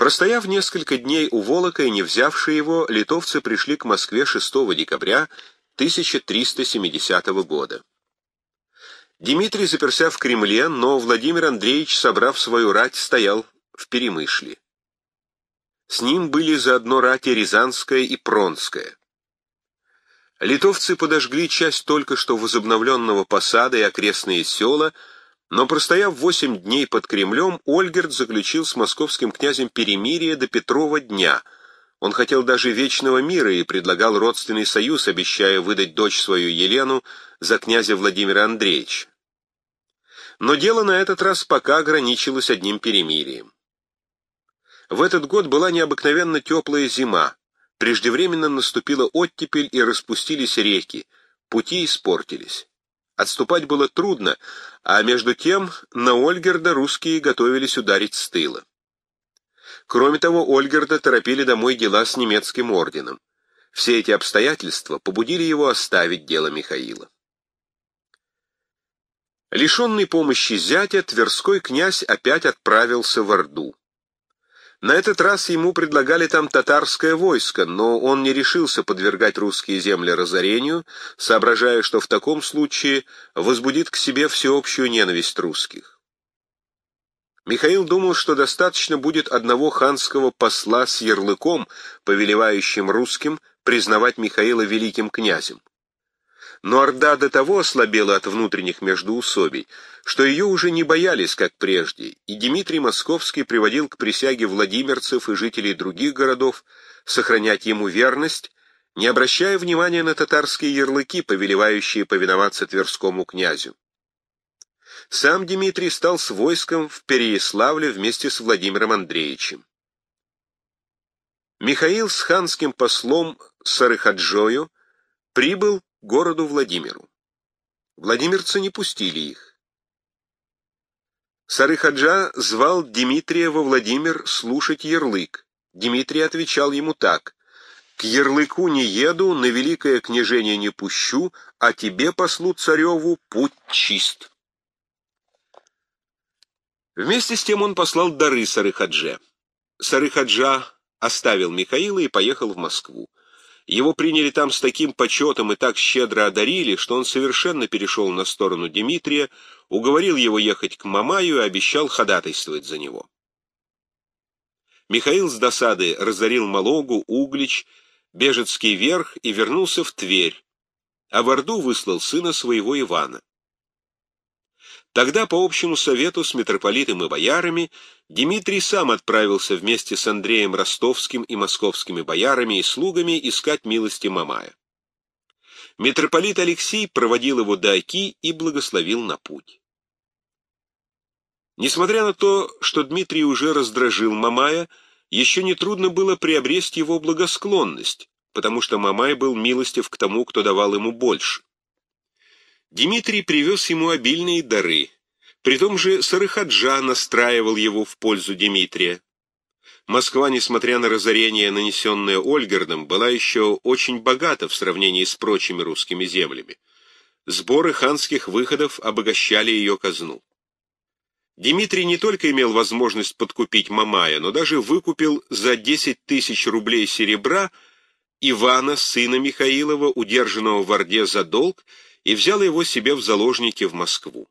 Простояв несколько дней у Волока и не взявшие его, литовцы пришли к Москве 6 декабря 1370 года. Дмитрий заперся в Кремле, но Владимир Андреевич, собрав свою рать, стоял в Перемышле. С ним были заодно рати Рязанская и Пронская. Литовцы подожгли часть только что возобновленного посада и окрестные села, но, простояв восемь дней под Кремлем, Ольгерд заключил с московским князем перемирие до Петрова дня. Он хотел даже вечного мира и предлагал родственный союз, обещая выдать дочь свою Елену за князя Владимира Андреевича. Но дело на этот раз пока ограничилось одним перемирием. В этот год была необыкновенно теплая зима, преждевременно наступила оттепель и распустились реки, пути испортились. Отступать было трудно, а между тем на Ольгерда русские готовились ударить с тыла. Кроме того, Ольгерда торопили домой дела с немецким орденом. Все эти обстоятельства побудили его оставить дело Михаила. Лишенный помощи зятя, Тверской князь опять отправился в Орду. На этот раз ему предлагали там татарское войско, но он не решился подвергать русские земли разорению, соображая, что в таком случае возбудит к себе всеобщую ненависть русских. Михаил думал, что достаточно будет одного ханского посла с ярлыком, повелевающим русским признавать Михаила великим князем но Орда до того ослабела от внутренних междоусобий, что ее уже не боялись, как прежде, и Дмитрий Московский приводил к присяге владимирцев и жителей других городов сохранять ему верность, не обращая внимания на татарские ярлыки, повелевающие повиноваться Тверскому князю. Сам Дмитрий стал с войском в Переяславле вместе с Владимиром Андреевичем. Михаил с ханским послом Сарыхаджою прибыл городу Владимиру. Владимирцы не пустили их. Сарыхаджа звал Дмитрия во Владимир слушать ярлык. Дмитрий отвечал ему так. «К ярлыку не еду, на великое княжение не пущу, а тебе, послу цареву, путь чист». Вместе с тем он послал дары Сарыхадже. Сарыхаджа оставил Михаила и поехал в Москву. Его приняли там с таким почетом и так щедро одарили, что он совершенно перешел на сторону Дмитрия, уговорил его ехать к Мамаю и обещал ходатайствовать за него. Михаил с досады разорил Малогу, Углич, Бежецкий верх и вернулся в Тверь, а в Орду выслал сына своего Ивана. Тогда, по общему совету с митрополитом и боярами, Дмитрий сам отправился вместе с Андреем Ростовским и московскими боярами и слугами искать милости Мамая. Митрополит Алексей проводил его до Оки и благословил на путь. Несмотря на то, что Дмитрий уже раздражил Мамая, еще нетрудно было приобрести его благосклонность, потому что Мамай был милостив к тому, кто давал ему больше. Дмитрий привез ему обильные дары. При том же Сарыхаджа настраивал его в пользу Дмитрия. Москва, несмотря на разорение, нанесенное Ольгердом, была еще очень богата в сравнении с прочими русскими землями. Сборы ханских выходов обогащали ее казну. Дмитрий не только имел возможность подкупить Мамая, но даже выкупил за 10 тысяч рублей серебра Ивана, сына Михаилова, удержанного в Орде за долг, и взял его себе в заложники в Москву.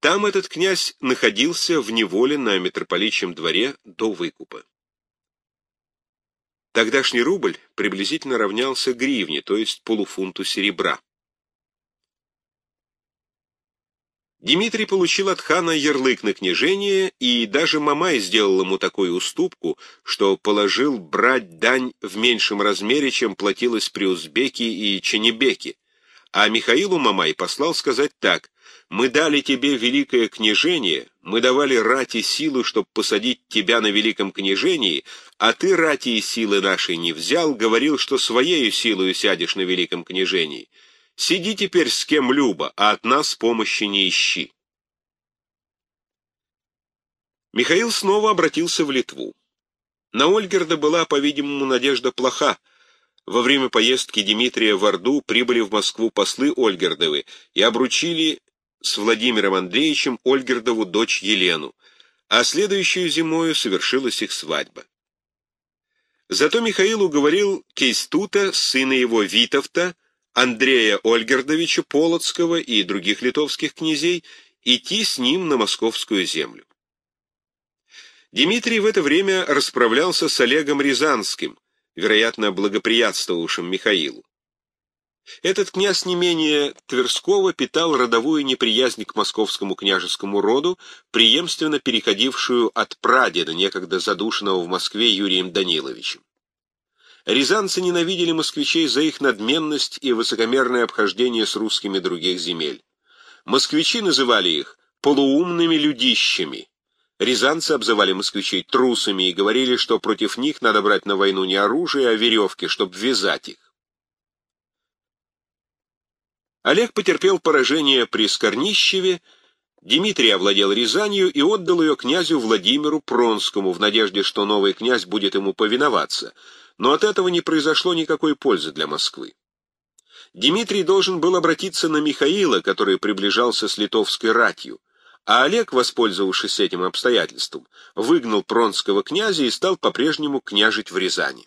Там этот князь находился в неволе на митрополичьем дворе до выкупа. Тогдашний рубль приблизительно равнялся гривне, то есть полуфунту серебра. Дмитрий получил от хана ярлык на княжение, и даже Мамай сделал ему такую уступку, что положил брать дань в меньшем размере, чем платилось при Узбеке и Ченебеке. А Михаилу Мамай послал сказать так, «Мы дали тебе великое княжение, мы давали рати силу, чтобы посадить тебя на великом княжении, а ты рати и силы нашей не взял, говорил, что своею силою сядешь на великом княжении». Сиди теперь с кем любо, а от нас помощи не ищи. Михаил снова обратился в Литву. На Ольгерда была, по-видимому, надежда плоха. Во время поездки Дмитрия в Орду прибыли в Москву послы Ольгердовы и обручили с Владимиром Андреевичем Ольгердову дочь Елену. а следующую зимою совершилась их свадьба. Зато Михаил уговорил Кейстута, сына его Витовта, Андрея Ольгердовича Полоцкого и других литовских князей идти с ним на московскую землю. Дмитрий в это время расправлялся с Олегом Рязанским, вероятно, благоприятствовавшим Михаилу. Этот князь не менее Тверского питал родовую неприязнь к московскому княжескому роду, преемственно переходившую от прадеда, некогда задушенного в Москве Юрием Даниловичем. Рязанцы ненавидели москвичей за их надменность и высокомерное обхождение с русскими других земель. Москвичи называли их полуумными людищами. Рязанцы обзывали москвичей трусами и говорили, что против них надо брать на войну не оружие, а веревки, чтобы вязать их. Олег потерпел поражение при Скорнищеве, Дмитрий овладел Рязанью и отдал ее князю Владимиру Пронскому в надежде, что новый князь будет ему повиноваться, но от этого не произошло никакой пользы для Москвы. Дмитрий должен был обратиться на Михаила, который приближался с литовской ратью, а Олег, воспользовавшись этим обстоятельством, выгнал пронского князя и стал по-прежнему княжить в Рязани.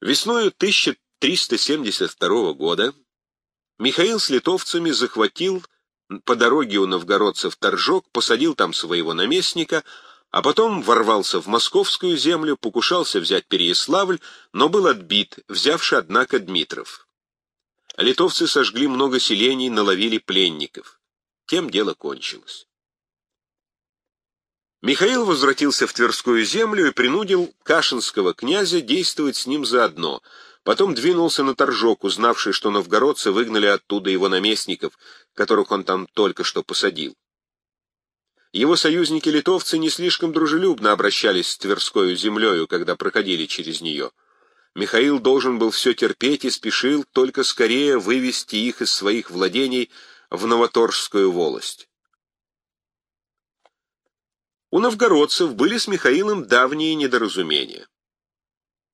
Весною 1000 372 года Михаил с литовцами захватил по дороге у новгородцев Торжок, посадил там своего наместника, а потом ворвался в московскую землю, покушался взять Переяславль, но был отбит, взявший, однако, Дмитров. Литовцы сожгли много селений, наловили пленников. Тем дело кончилось. Михаил возвратился в Тверскую землю и принудил Кашинского князя действовать с ним заодно — Потом двинулся на Торжок, узнавший, что новгородцы выгнали оттуда его наместников, которых он там только что посадил. Его союзники-литовцы не слишком дружелюбно обращались с Тверскою землею, когда проходили через нее. Михаил должен был все терпеть и спешил только скорее вывести их из своих владений в Новоторжскую волость. У новгородцев были с Михаилом давние недоразумения.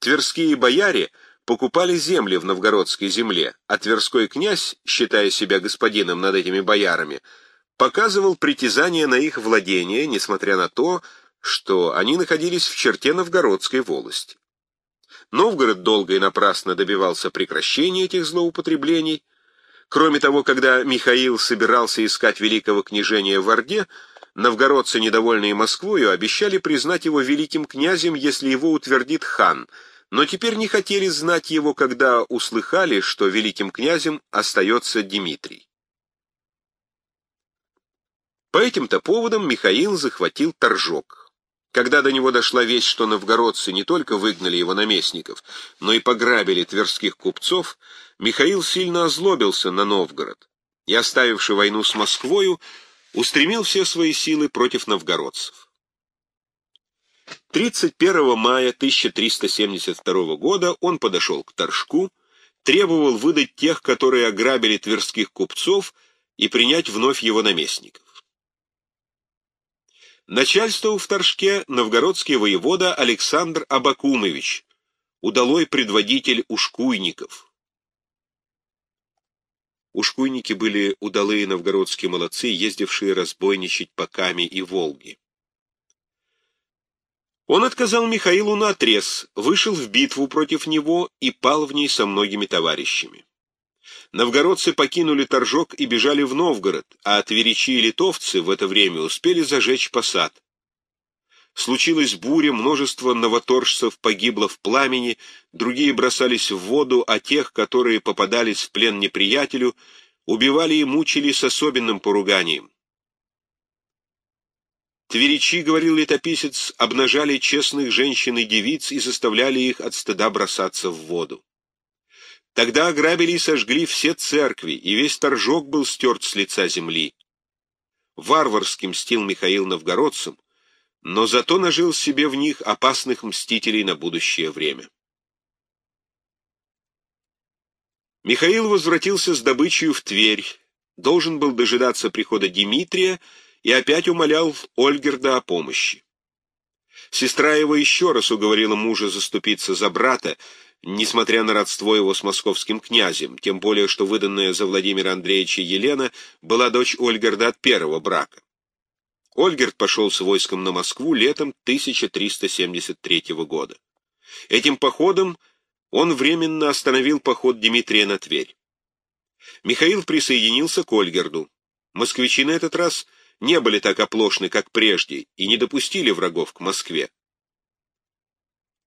Тверские бояре — покупали земли в новгородской земле, а Тверской князь, считая себя господином над этими боярами, показывал притязание на их владение, несмотря на то, что они находились в черте новгородской волости. Новгород долго и напрасно добивался прекращения этих злоупотреблений. Кроме того, когда Михаил собирался искать великого княжения в Орде, новгородцы, недовольные Москвою, обещали признать его великим князем, если его утвердит хан — но теперь не хотели знать его, когда услыхали, что великим князем остается Дмитрий. По этим-то поводам Михаил захватил Торжок. Когда до него дошла весть, что новгородцы не только выгнали его наместников, но и пограбили тверских купцов, Михаил сильно озлобился на Новгород и, оставивший войну с Москвою, устремил все свои силы против новгородцев. 31 мая 1372 года он подошел к Торжку, требовал выдать тех, которые ограбили тверских купцов, и принять вновь его наместников. Начальствовал в Торжке новгородский воевода Александр Абакумович, удалой предводитель ушкуйников. Ушкуйники были удалые новгородские молодцы, ездившие разбойничать по Каме и Волге. Он отказал Михаилу наотрез, вышел в битву против него и пал в ней со многими товарищами. Новгородцы покинули Торжок и бежали в Новгород, а тверичи и литовцы в это время успели зажечь посад. Случилась буря, множество новоторжцев погибло в пламени, другие бросались в воду, а тех, которые попадались в плен неприятелю, убивали и мучили с особенным поруганием. Тверичи, говорил летописец, обнажали честных женщин и девиц и заставляли их от стыда бросаться в воду. Тогда ограбили и сожгли все церкви, и весь торжок был стерт с лица земли. Варварски мстил Михаил новгородцам, но зато нажил себе в них опасных мстителей на будущее время. Михаил возвратился с добычей в Тверь, должен был дожидаться прихода Дмитрия и опять умолял Ольгерда о помощи. Сестра его еще раз уговорила мужа заступиться за брата, несмотря на родство его с московским князем, тем более что выданная за Владимира Андреевича Елена была дочь Ольгерда от первого брака. Ольгерт пошел с войском на Москву летом 1373 года. Этим походом он временно остановил поход Дмитрия на Тверь. Михаил присоединился к Ольгерду. Москвичи на этот раз не были так оплошны, как прежде, и не допустили врагов к Москве.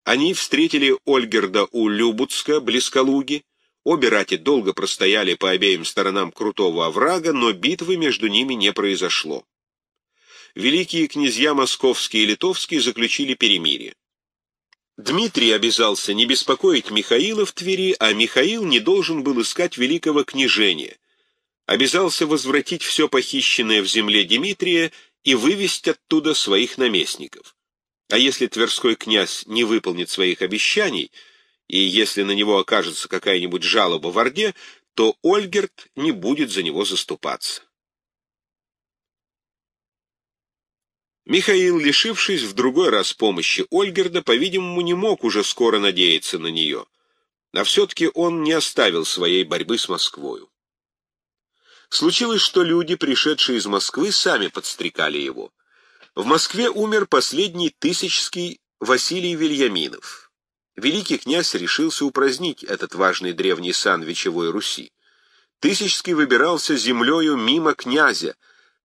Они встретили Ольгерда у Любутска, близ Калуги. Обе рати долго простояли по обеим сторонам крутого оврага, но битвы между ними не произошло. Великие князья Московский и Литовский заключили перемирие. Дмитрий обязался не беспокоить Михаила в Твери, а Михаил не должен был искать великого княжения. Обязался возвратить все похищенное в земле Дмитрия и вывести оттуда своих наместников. А если Тверской князь не выполнит своих обещаний, и если на него окажется какая-нибудь жалоба в Орде, то Ольгерт не будет за него заступаться. Михаил, лишившись в другой раз помощи Ольгерда, по-видимому, не мог уже скоро надеяться на нее. А все-таки он не оставил своей борьбы с Москвою. Случилось, что люди, пришедшие из Москвы, сами подстрекали его. В Москве умер последний тысячский Василий Вильяминов. Великий князь решился упразднить этот важный древний сан Вечевой Руси. Тысячский выбирался землею мимо князя,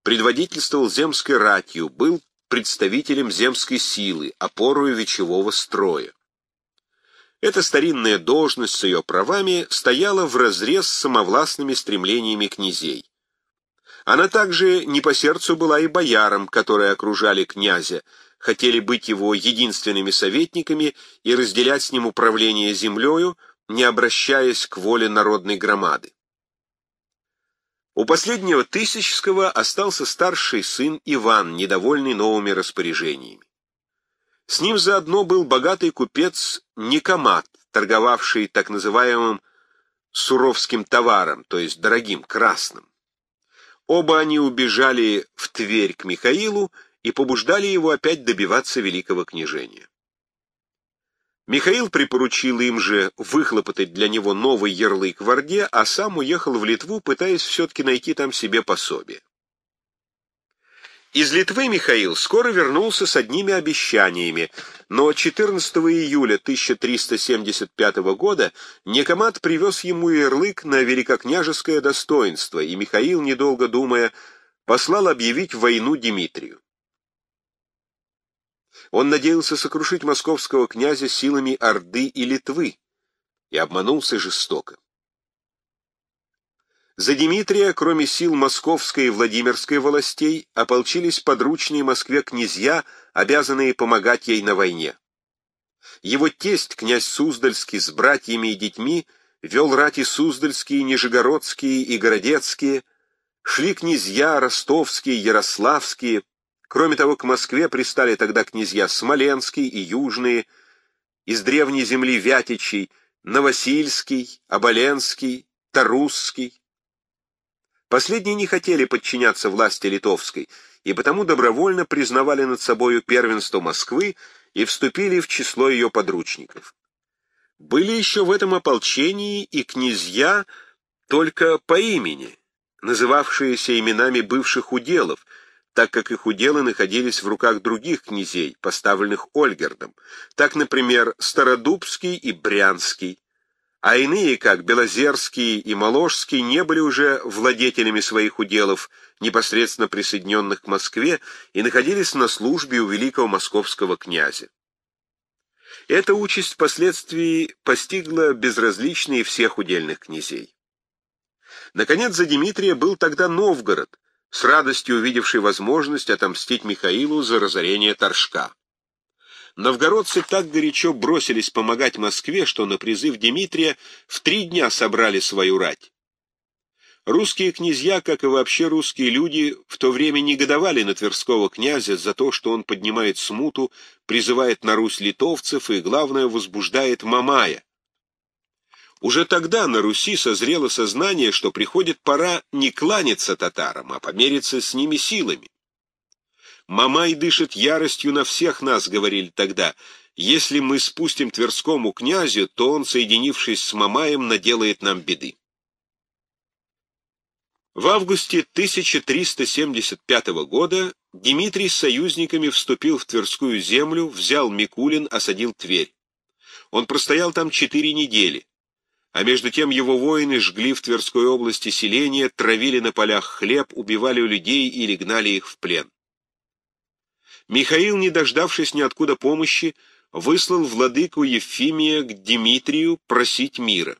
предводительствовал земской ратью, был представителем земской силы, опорою вечевого строя. Эта старинная должность с ее правами стояла вразрез с самовластными стремлениями князей. Она также не по сердцу была и боярам, которые окружали князя, хотели быть его единственными советниками и разделять с ним управление землею, не обращаясь к воле народной громады. У последнего Тысячского остался старший сын Иван, недовольный новыми распоряжениями. С ним заодно был богатый купец Никомат, торговавший так называемым суровским товаром, то есть дорогим, красным. Оба они убежали в Тверь к Михаилу и побуждали его опять добиваться великого княжения. Михаил припоручил им же выхлопотать для него новый ярлык в Орде, а сам уехал в Литву, пытаясь все-таки найти там себе пособие. Из Литвы Михаил скоро вернулся с одними обещаниями, но 14 июля 1375 года Некомат привез ему ярлык на великокняжеское достоинство, и Михаил, недолго думая, послал объявить войну Дмитрию. Он надеялся сокрушить московского князя силами Орды и Литвы и обманулся жестоко. За Дмитрия, кроме сил московской и Владимирской властей, ополчились подручные Москве князья, обязанные помогать ей на войне. Его тесть, князь Суздальский, с братьями и детьми, вел рати Суздальские, Нижегородские и Городецкие, шли князья ростовские, ярославские, Кроме того, к Москве пристали тогда князья Смоленский и Южные, из древней земли Вятичей, Новосильский, Оболенский, Тарусский. Последние не хотели подчиняться власти литовской, и потому добровольно признавали над собою первенство Москвы и вступили в число ее подручников. Были еще в этом ополчении и князья только по имени, называвшиеся именами бывших уделов — так как их уделы находились в руках других князей, поставленных Ольгердом, так, например, Стародубский и Брянский, а иные, как Белозерский и Моложский, не были уже владетелями своих уделов, непосредственно присоединенных к Москве, и находились на службе у великого московского князя. Эта участь впоследствии постигла безразличные всех удельных князей. Наконец, за Дмитрия был тогда Новгород, с радостью увидевший возможность отомстить Михаилу за разорение Торжка. Новгородцы так горячо бросились помогать Москве, что на призыв Дмитрия в три дня собрали свою рать. Русские князья, как и вообще русские люди, в то время негодовали на Тверского князя за то, что он поднимает смуту, призывает на Русь литовцев и, главное, возбуждает Мамая. Уже тогда на Руси созрело сознание, что приходит пора не кланяться татарам, а помериться с ними силами. «Мамай дышит яростью на всех нас», — говорили тогда. «Если мы спустим Тверскому князю, то он, соединившись с Мамаем, наделает нам беды». В августе 1375 года Дмитрий с союзниками вступил в Тверскую землю, взял Микулин, осадил Тверь. Он простоял там четыре недели, а между тем его воины жгли в Тверской области селения, травили на полях хлеб, убивали людей или гнали их в плен. Михаил, не дождавшись ниоткуда помощи, выслал владыку Евфимия к Дмитрию просить мира.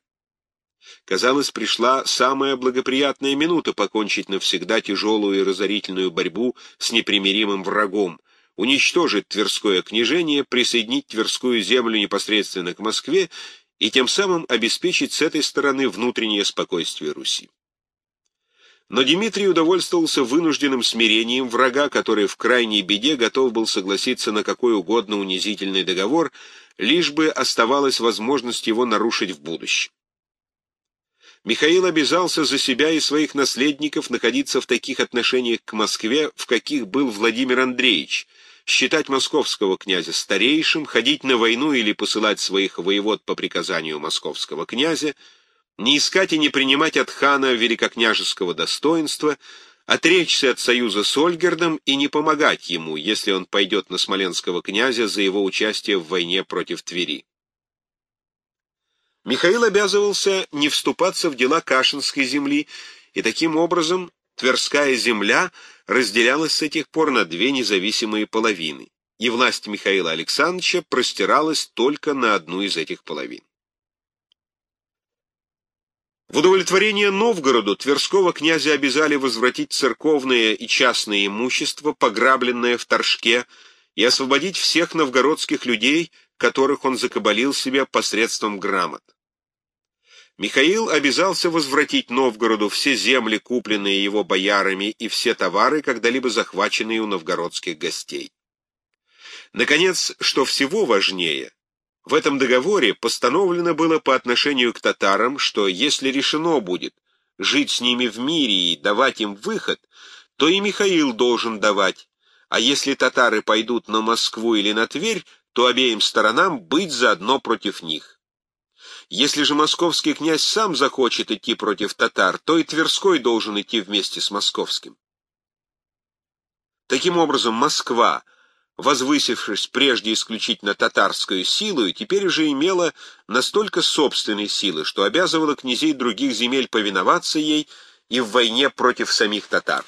Казалось, пришла самая благоприятная минута покончить навсегда тяжелую и разорительную борьбу с непримиримым врагом, уничтожить Тверское княжение, присоединить Тверскую землю непосредственно к Москве и тем самым обеспечить с этой стороны внутреннее спокойствие Руси. Но Дмитрий удовольствовался вынужденным смирением врага, который в крайней беде готов был согласиться на какой угодно унизительный договор, лишь бы оставалась возможность его нарушить в будущем. Михаил обязался за себя и своих наследников находиться в таких отношениях к Москве, в каких был Владимир Андреевич, считать московского князя старейшим, ходить на войну или посылать своих воевод по приказанию московского князя, не искать и не принимать от хана великокняжеского достоинства, отречься от союза с Ольгердом и не помогать ему, если он пойдет на смоленского князя за его участие в войне против Твери. Михаил обязывался не вступаться в дела Кашинской земли, и таким образом Тверская земля разделялась с этих пор на две независимые половины, и власть Михаила Александровича простиралась только на одну из этих половин. В удовлетворение Новгороду Тверского князя обязали возвратить церковное и частное имущество, пограбленное в Торжке, и освободить всех новгородских людей, которых он закабалил себе посредством грамот. Михаил обязался возвратить Новгороду все земли, купленные его боярами, и все товары, когда-либо захваченные у новгородских гостей. Наконец, что всего важнее, в этом договоре постановлено было по отношению к татарам, что если решено будет жить с ними в мире и давать им выход, то и Михаил должен давать, а если татары пойдут на Москву или на Тверь, то обеим сторонам быть заодно против них. Если же московский князь сам захочет идти против татар, то и Тверской должен идти вместе с московским. Таким образом, Москва, возвысившись прежде исключительно татарскую силу, теперь уже имела настолько собственной силы, что обязывала князей других земель повиноваться ей и в войне против самих татар.